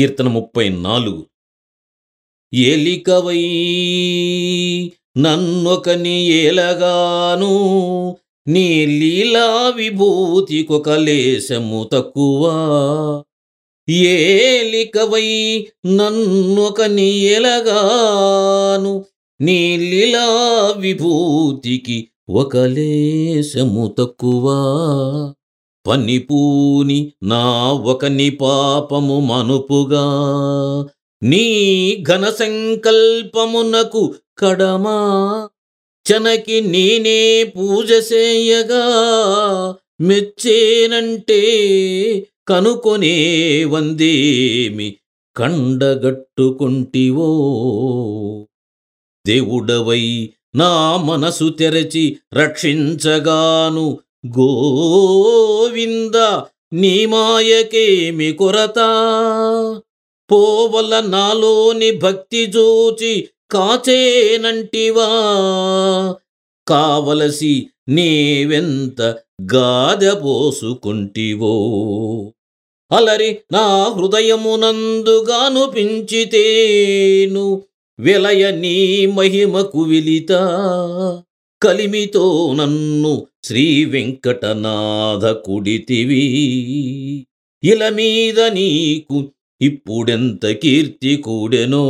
కీర్తన ముప్పై నాలుగు. ఏలికవై నన్నొకని ఏలగాను నీ లీలా విభూతికొక లేశము తక్కువ. ఏలికవై నన్నొకని ఎలగాను నీ లీలా విభూతికి ఒక లేశము తక్కువ. పనిపూని నా ఒక పాపము మనుపుగా. నీ ఘన సంకల్పమునకు కడమా. చనకి నేనే పూజ చేయగా మెచ్చేనంటే కనుకొనే వందేమి కండగట్టుకుంటివో. దేవుడవై నా మనసు తెరచి రక్షించగాను గోవింద నీ మాయకేమి కొరత. పోవల నాలోని భక్తి జోచి కాచేనంటివా. కావలసి నీవెంత గాదె పోసుకుంటివో. అలరి నా హృదయమునందుగాను పించితేను విలయ నీ మహిమకు విలిత. కలిమితో నన్ను శ్రీ వెంకటనాథ కుడితివి ఇల మీద నీకు ఇప్పుడెంత కీర్తి కూడెనో?